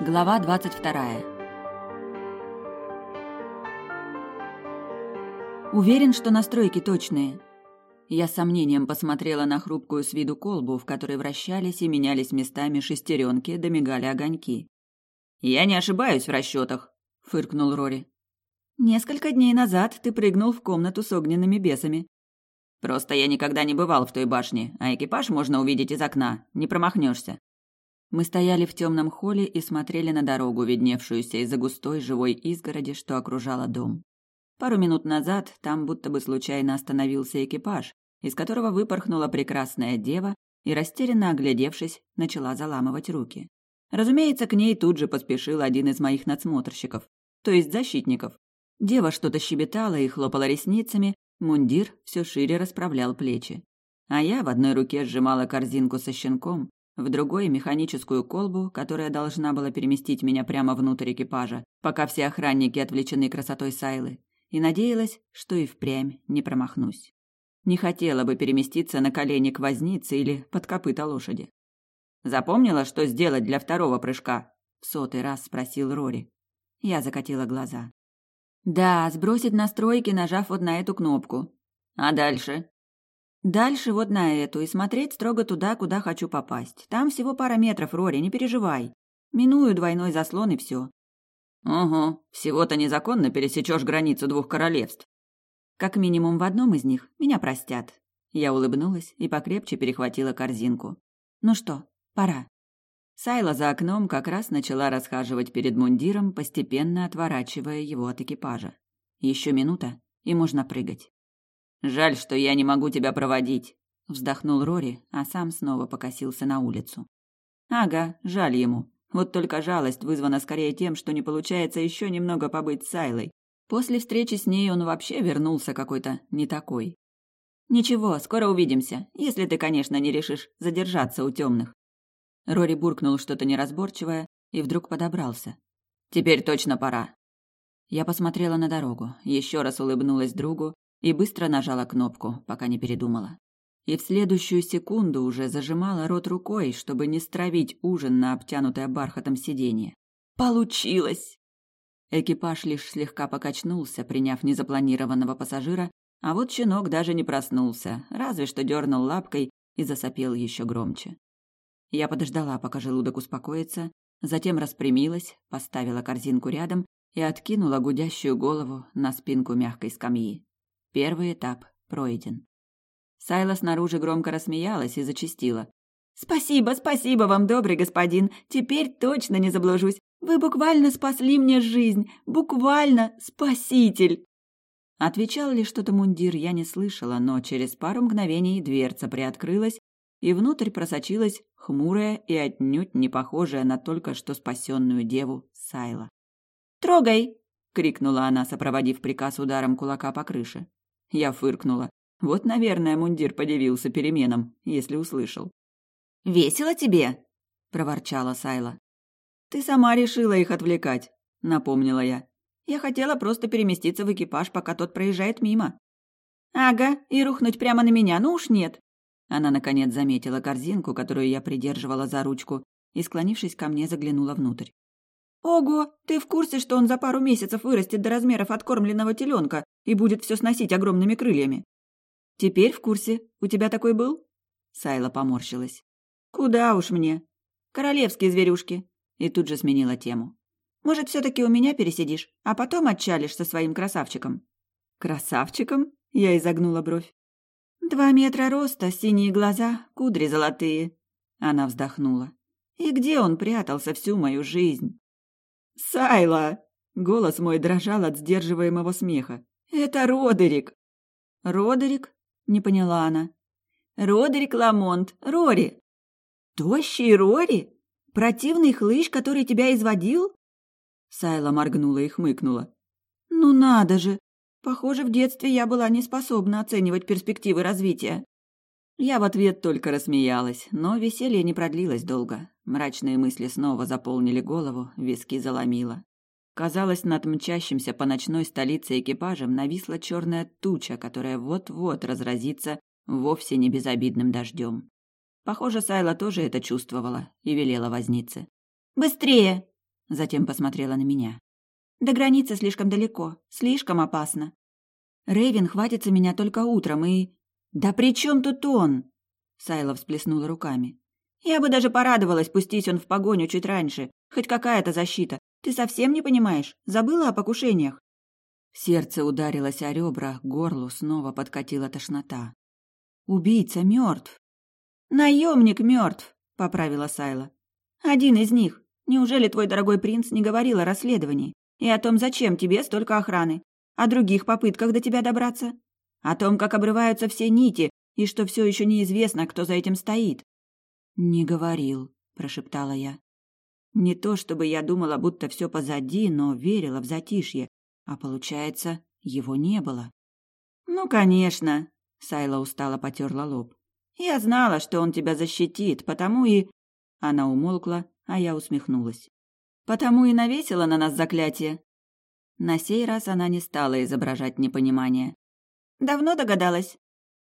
Глава двадцать вторая. Уверен, что настройки точные. Я с сомнением посмотрела на хрупкую с виду колбу, в которой вращались и менялись местами шестеренки, да мигали огоньки. «Я не ошибаюсь в расчетах», — фыркнул Рори. «Несколько дней назад ты прыгнул в комнату с огненными бесами». «Просто я никогда не бывал в той башне, а экипаж можно увидеть из окна, не промахнешься. Мы стояли в темном холле и смотрели на дорогу, видневшуюся из-за густой живой изгороди, что окружала дом. Пару минут назад там будто бы случайно остановился экипаж, из которого выпорхнула прекрасная дева и, растерянно оглядевшись, начала заламывать руки. Разумеется, к ней тут же поспешил один из моих надсмотрщиков, то есть защитников. Дева что-то щебетала и хлопала ресницами, мундир все шире расправлял плечи. А я в одной руке сжимала корзинку со щенком, в другой – механическую колбу, которая должна была переместить меня прямо внутрь экипажа, пока все охранники отвлечены красотой Сайлы, и надеялась, что и впрямь не промахнусь. Не хотела бы переместиться на колени к вознице или под копыта лошади. «Запомнила, что сделать для второго прыжка?» – в сотый раз спросил Рори. Я закатила глаза. «Да, сбросить настройки, нажав вот на эту кнопку. А дальше?» Дальше вот на эту и смотреть строго туда, куда хочу попасть. Там всего пара метров, Рори, не переживай. Миную двойной заслон и все. Угу, всего-то незаконно пересечешь границу двух королевств. Как минимум в одном из них меня простят. Я улыбнулась и покрепче перехватила корзинку. Ну что, пора. Сайла за окном как раз начала расхаживать перед мундиром, постепенно отворачивая его от экипажа. Еще минута, и можно прыгать. Жаль, что я не могу тебя проводить, вздохнул Рори, а сам снова покосился на улицу. Ага, жаль ему. Вот только жалость вызвана скорее тем, что не получается еще немного побыть с Сайлой. После встречи с ней он вообще вернулся какой-то не такой. Ничего, скоро увидимся, если ты, конечно, не решишь задержаться у темных. Рори буркнул что-то неразборчивое и вдруг подобрался. Теперь точно пора. Я посмотрела на дорогу, еще раз улыбнулась другу и быстро нажала кнопку, пока не передумала. И в следующую секунду уже зажимала рот рукой, чтобы не стравить ужин на обтянутое бархатом сиденье. Получилось! Экипаж лишь слегка покачнулся, приняв незапланированного пассажира, а вот щенок даже не проснулся, разве что дернул лапкой и засопел еще громче. Я подождала, пока желудок успокоится, затем распрямилась, поставила корзинку рядом и откинула гудящую голову на спинку мягкой скамьи. Первый этап пройден. Сайла снаружи громко рассмеялась и зачастила. «Спасибо, спасибо вам, добрый господин. Теперь точно не заблужусь. Вы буквально спасли мне жизнь. Буквально спаситель!» Отвечал ли что-то мундир, я не слышала, но через пару мгновений дверца приоткрылась, и внутрь просочилась хмурая и отнюдь не похожая на только что спасенную деву Сайла. «Трогай!» — крикнула она, сопроводив приказ ударом кулака по крыше. Я фыркнула. Вот, наверное, мундир подивился переменам, если услышал. «Весело тебе?» – проворчала Сайла. «Ты сама решила их отвлекать», – напомнила я. «Я хотела просто переместиться в экипаж, пока тот проезжает мимо». «Ага, и рухнуть прямо на меня, ну уж нет». Она, наконец, заметила корзинку, которую я придерживала за ручку, и, склонившись ко мне, заглянула внутрь. «Ого, ты в курсе, что он за пару месяцев вырастет до размеров откормленного теленка и будет все сносить огромными крыльями?» «Теперь в курсе. У тебя такой был?» Сайла поморщилась. «Куда уж мне. Королевские зверюшки». И тут же сменила тему. «Может, все-таки у меня пересидишь, а потом отчалишь со своим красавчиком?» «Красавчиком?» Я изогнула бровь. «Два метра роста, синие глаза, кудри золотые». Она вздохнула. «И где он прятался всю мою жизнь?» «Сайла!» — голос мой дрожал от сдерживаемого смеха. «Это Родерик!» «Родерик?» — не поняла она. «Родерик Ламонт, Рори!» «Тощий Рори? Противный хлыщ, который тебя изводил?» Сайла моргнула и хмыкнула. «Ну надо же! Похоже, в детстве я была не способна оценивать перспективы развития». Я в ответ только рассмеялась, но веселье не продлилось долго. Мрачные мысли снова заполнили голову, виски заломило. Казалось, над мчащимся по ночной столице экипажем нависла черная туча, которая вот-вот разразится вовсе не безобидным дождем. Похоже, Сайла тоже это чувствовала и велела вознице. «Быстрее!» затем посмотрела на меня. До границы слишком далеко, слишком опасно. Рейвен хватится меня только утром и... Да при чем тут он? Сайла всплеснула руками. Я бы даже порадовалась, пустись он в погоню чуть раньше. Хоть какая-то защита. Ты совсем не понимаешь? Забыла о покушениях? Сердце ударилось о ребра, горлу снова подкатила тошнота. Убийца мертв. Наемник мертв, поправила Сайла. Один из них. Неужели твой дорогой принц не говорил о расследовании? И о том, зачем тебе столько охраны? О других попытках до тебя добраться? О том, как обрываются все нити, и что все еще неизвестно, кто за этим стоит? «Не говорил», — прошептала я. Не то чтобы я думала, будто все позади, но верила в затишье, а получается, его не было. «Ну, конечно», — Сайла устало потерла лоб. «Я знала, что он тебя защитит, потому и...» Она умолкла, а я усмехнулась. «Потому и навесила на нас заклятие». На сей раз она не стала изображать непонимание. «Давно догадалась.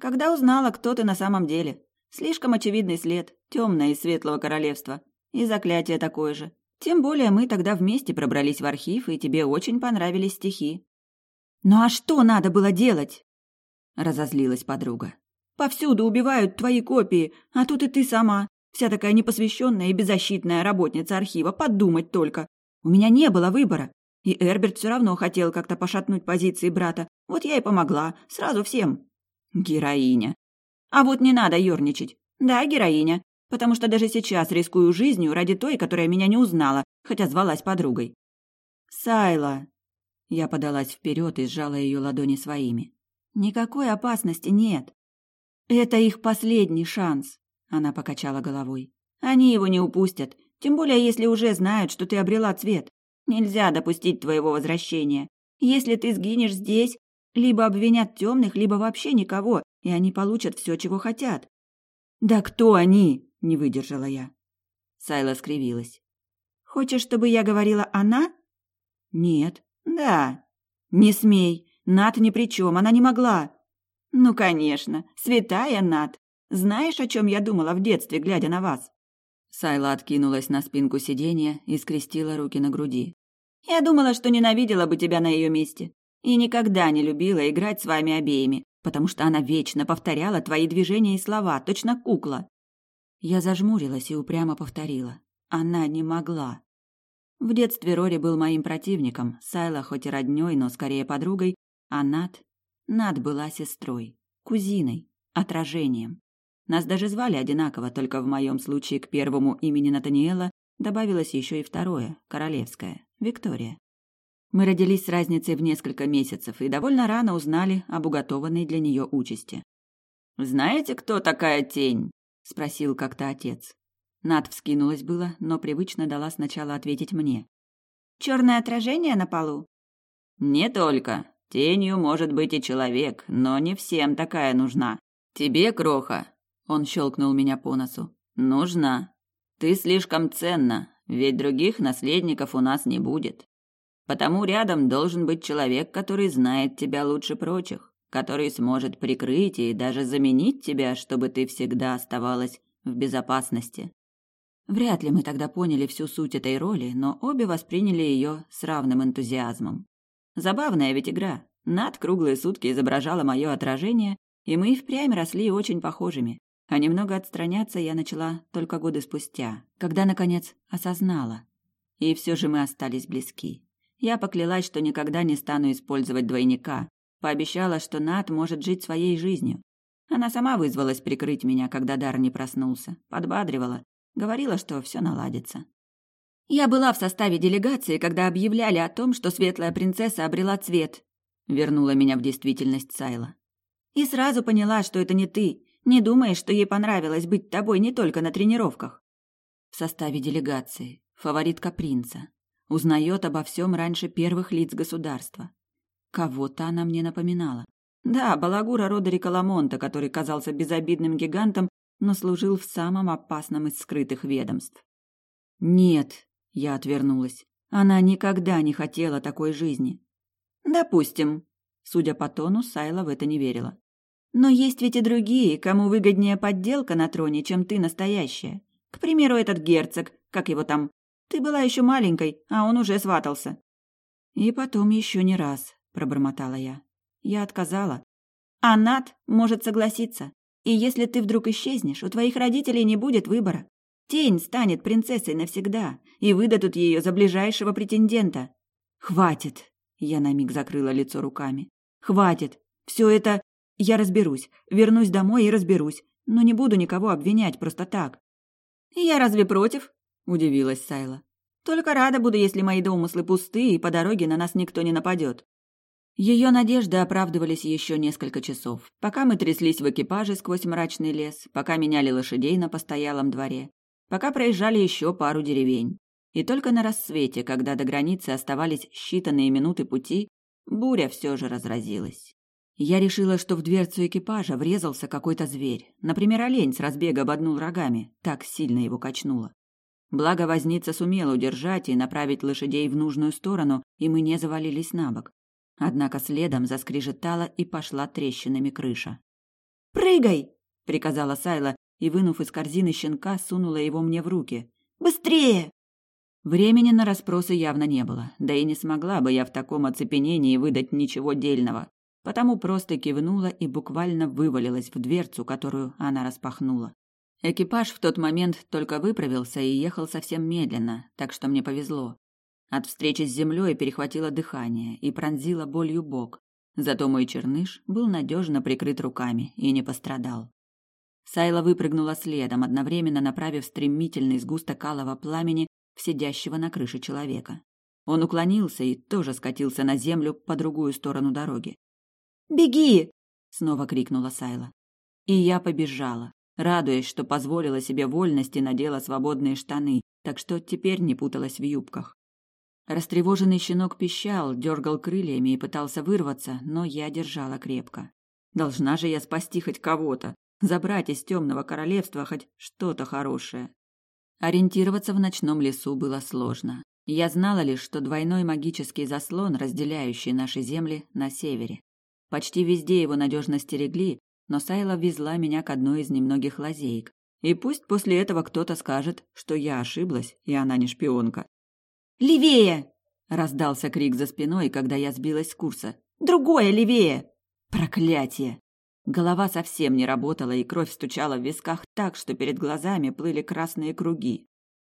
Когда узнала, кто ты на самом деле. Слишком очевидный след, темное из светлого королевства. И заклятие такое же. Тем более мы тогда вместе пробрались в архив, и тебе очень понравились стихи. «Ну а что надо было делать?» Разозлилась подруга. «Повсюду убивают твои копии, а тут и ты сама. Вся такая непосвященная и беззащитная работница архива. Подумать только. У меня не было выбора. И Эрберт все равно хотел как-то пошатнуть позиции брата. Вот я и помогла. Сразу всем. Героиня. А вот не надо ерничать. Да, героиня. Потому что даже сейчас рискую жизнью ради той, которая меня не узнала, хотя звалась подругой. Сайла. Я подалась вперед и сжала ее ладони своими. Никакой опасности нет. Это их последний шанс. Она покачала головой. Они его не упустят, тем более если уже знают, что ты обрела цвет. Нельзя допустить твоего возвращения. Если ты сгинешь здесь, либо обвинят темных, либо вообще никого, и они получат все, чего хотят. «Да кто они?» – не выдержала я. Сайла скривилась. «Хочешь, чтобы я говорила «она»?» «Нет». «Да». «Не смей. Над ни при чем, она не могла». «Ну, конечно. Святая Над. Знаешь, о чем я думала в детстве, глядя на вас?» Сайла откинулась на спинку сиденья и скрестила руки на груди. «Я думала, что ненавидела бы тебя на ее месте. И никогда не любила играть с вами обеими, потому что она вечно повторяла твои движения и слова, точно кукла. Я зажмурилась и упрямо повторила. Она не могла. В детстве Рори был моим противником, Сайла хоть и роднёй, но скорее подругой, а Над... Над была сестрой, кузиной, отражением. Нас даже звали одинаково, только в моем случае к первому имени Натаниэла добавилось еще и второе, королевское, Виктория. Мы родились с разницей в несколько месяцев и довольно рано узнали об уготованной для нее участи. «Знаете, кто такая тень?» – спросил как-то отец. Над вскинулась было, но привычно дала сначала ответить мне. «Черное отражение на полу?» «Не только. Тенью может быть и человек, но не всем такая нужна. Тебе, Кроха, он щелкнул меня по носу. Нужна. Ты слишком ценна, ведь других наследников у нас не будет. Потому рядом должен быть человек, который знает тебя лучше прочих, который сможет прикрыть и даже заменить тебя, чтобы ты всегда оставалась в безопасности. Вряд ли мы тогда поняли всю суть этой роли, но обе восприняли ее с равным энтузиазмом. Забавная ведь игра. Над круглые сутки изображала мое отражение, и мы впрямь росли очень похожими. А немного отстраняться я начала только годы спустя, когда, наконец, осознала. И все же мы остались близки. Я поклялась, что никогда не стану использовать двойника. Пообещала, что Нат может жить своей жизнью. Она сама вызвалась прикрыть меня, когда дар не проснулся. Подбадривала. Говорила, что все наладится. «Я была в составе делегации, когда объявляли о том, что светлая принцесса обрела цвет», — вернула меня в действительность Сайла. «И сразу поняла, что это не ты. Не думаешь, что ей понравилось быть тобой не только на тренировках?» «В составе делегации. Фаворитка принца. Узнает обо всем раньше первых лиц государства. Кого-то она мне напоминала. Да, балагура Родерика Ламонта, который казался безобидным гигантом, но служил в самом опасном из скрытых ведомств. «Нет», — я отвернулась, — «она никогда не хотела такой жизни». «Допустим», — судя по тону, Сайла в это не верила. «Но есть ведь и другие, кому выгоднее подделка на троне, чем ты настоящая. К примеру, этот герцог, как его там, Ты была еще маленькой, а он уже сватался. И потом еще не раз, пробормотала я. Я отказала. А Нат может согласиться. И если ты вдруг исчезнешь, у твоих родителей не будет выбора. Тень станет принцессой навсегда и выдадут ее за ближайшего претендента. Хватит. Я на миг закрыла лицо руками. Хватит. Все это я разберусь. Вернусь домой и разберусь. Но не буду никого обвинять просто так. Я разве против? Удивилась Сайла. Только рада буду, если мои домыслы пусты и по дороге на нас никто не нападет. Ее надежды оправдывались еще несколько часов, пока мы тряслись в экипаже сквозь мрачный лес, пока меняли лошадей на постоялом дворе, пока проезжали еще пару деревень. И только на рассвете, когда до границы оставались считанные минуты пути, буря все же разразилась. Я решила, что в дверцу экипажа врезался какой-то зверь. Например, олень с разбега ободнул рогами. Так сильно его качнуло. Благо возница сумел удержать и направить лошадей в нужную сторону, и мы не завалились на бок. Однако следом заскрежетала и пошла трещинами крыша. «Прыгай!» — приказала Сайла, и, вынув из корзины щенка, сунула его мне в руки. «Быстрее!» Времени на расспросы явно не было, да и не смогла бы я в таком оцепенении выдать ничего дельного, потому просто кивнула и буквально вывалилась в дверцу, которую она распахнула. Экипаж в тот момент только выправился и ехал совсем медленно, так что мне повезло. От встречи с землей перехватило дыхание и пронзило болью бок. Зато мой черныш был надежно прикрыт руками и не пострадал. Сайла выпрыгнула следом, одновременно направив стремительный сгусток алого пламени в сидящего на крыше человека. Он уклонился и тоже скатился на землю по другую сторону дороги. «Беги!» — снова крикнула Сайла. И я побежала радуясь, что позволила себе вольности и надела свободные штаны, так что теперь не путалась в юбках. Растревоженный щенок пищал, дергал крыльями и пытался вырваться, но я держала крепко. Должна же я спасти хоть кого-то, забрать из темного королевства хоть что-то хорошее. Ориентироваться в ночном лесу было сложно. Я знала лишь, что двойной магический заслон, разделяющий наши земли, на севере. Почти везде его надежно стерегли, но Сайла везла меня к одной из немногих лазеек. И пусть после этого кто-то скажет, что я ошиблась, и она не шпионка. «Левее!» — раздался крик за спиной, когда я сбилась с курса. «Другое левее!» «Проклятие!» Голова совсем не работала, и кровь стучала в висках так, что перед глазами плыли красные круги.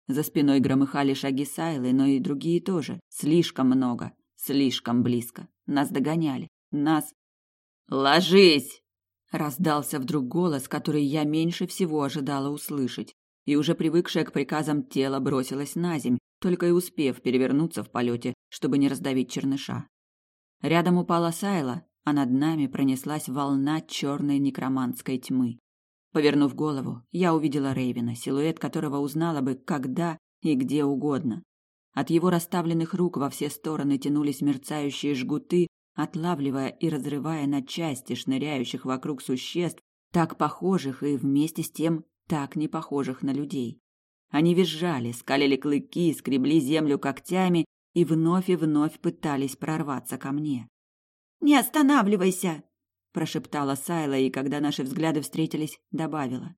За спиной громыхали шаги Сайлы, но и другие тоже. Слишком много, слишком близко. Нас догоняли. Нас... «Ложись!» Раздался вдруг голос, который я меньше всего ожидала услышать, и уже привыкшая к приказам тело бросилось на земь, только и успев перевернуться в полете, чтобы не раздавить черныша. Рядом упала Сайла, а над нами пронеслась волна черной некроманской тьмы. Повернув голову, я увидела Рейвина, силуэт которого узнала бы когда и где угодно. От его расставленных рук во все стороны тянулись мерцающие жгуты, отлавливая и разрывая на части шныряющих вокруг существ, так похожих и вместе с тем так не похожих на людей. Они визжали, скалили клыки, скребли землю когтями и вновь и вновь пытались прорваться ко мне. «Не останавливайся!» – прошептала Сайла, и когда наши взгляды встретились, добавила.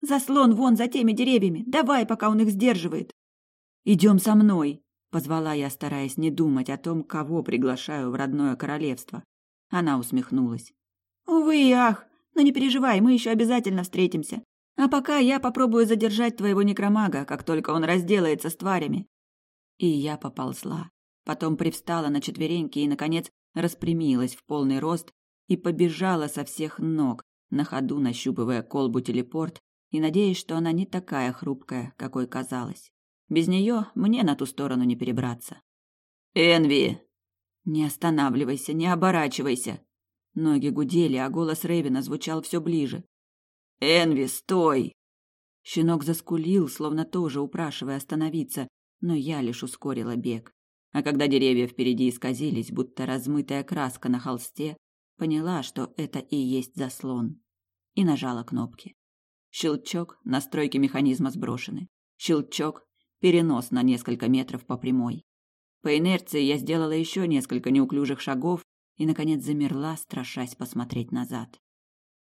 «Заслон вон за теми деревьями! Давай, пока он их сдерживает!» «Идем со мной!» Позвала я, стараясь не думать о том, кого приглашаю в родное королевство. Она усмехнулась. «Увы и ах! Но не переживай, мы еще обязательно встретимся. А пока я попробую задержать твоего некромага, как только он разделается с тварями». И я поползла. Потом привстала на четвереньки и, наконец, распрямилась в полный рост и побежала со всех ног, на ходу нащупывая колбу телепорт и надеясь, что она не такая хрупкая, какой казалась. Без нее мне на ту сторону не перебраться. «Энви!» «Не останавливайся, не оборачивайся!» Ноги гудели, а голос Рейвена звучал все ближе. «Энви, стой!» Щенок заскулил, словно тоже упрашивая остановиться, но я лишь ускорила бег. А когда деревья впереди исказились, будто размытая краска на холсте, поняла, что это и есть заслон. И нажала кнопки. Щелчок, настройки механизма сброшены. Щелчок, перенос на несколько метров по прямой. По инерции я сделала еще несколько неуклюжих шагов и, наконец, замерла, страшась посмотреть назад.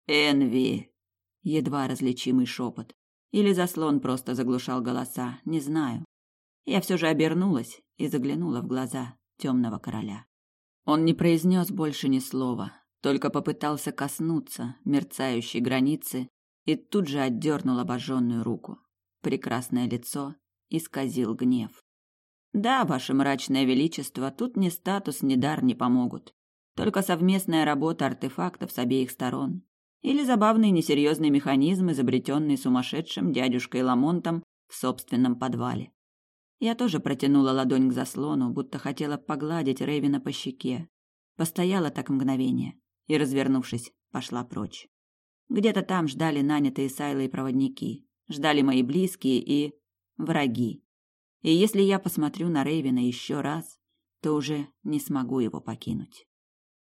«Энви!» — едва различимый шепот. Или заслон просто заглушал голоса, не знаю. я все же обернулась и заглянула в глаза темного короля. Он не произнес больше ни слова, только попытался коснуться мерцающей границы и тут же отдернул обожженную руку. Прекрасное лицо исказил гнев. Да, ваше мрачное величество, тут ни статус, ни дар не помогут. Только совместная работа артефактов с обеих сторон. Или забавный несерьезный механизм, изобретенный сумасшедшим дядюшкой Ламонтом в собственном подвале. Я тоже протянула ладонь к заслону, будто хотела погладить Рейвина по щеке. Постояла так мгновение и, развернувшись, пошла прочь. Где-то там ждали нанятые Сайлы и проводники, ждали мои близкие и враги. И если я посмотрю на Рейвина еще раз, то уже не смогу его покинуть.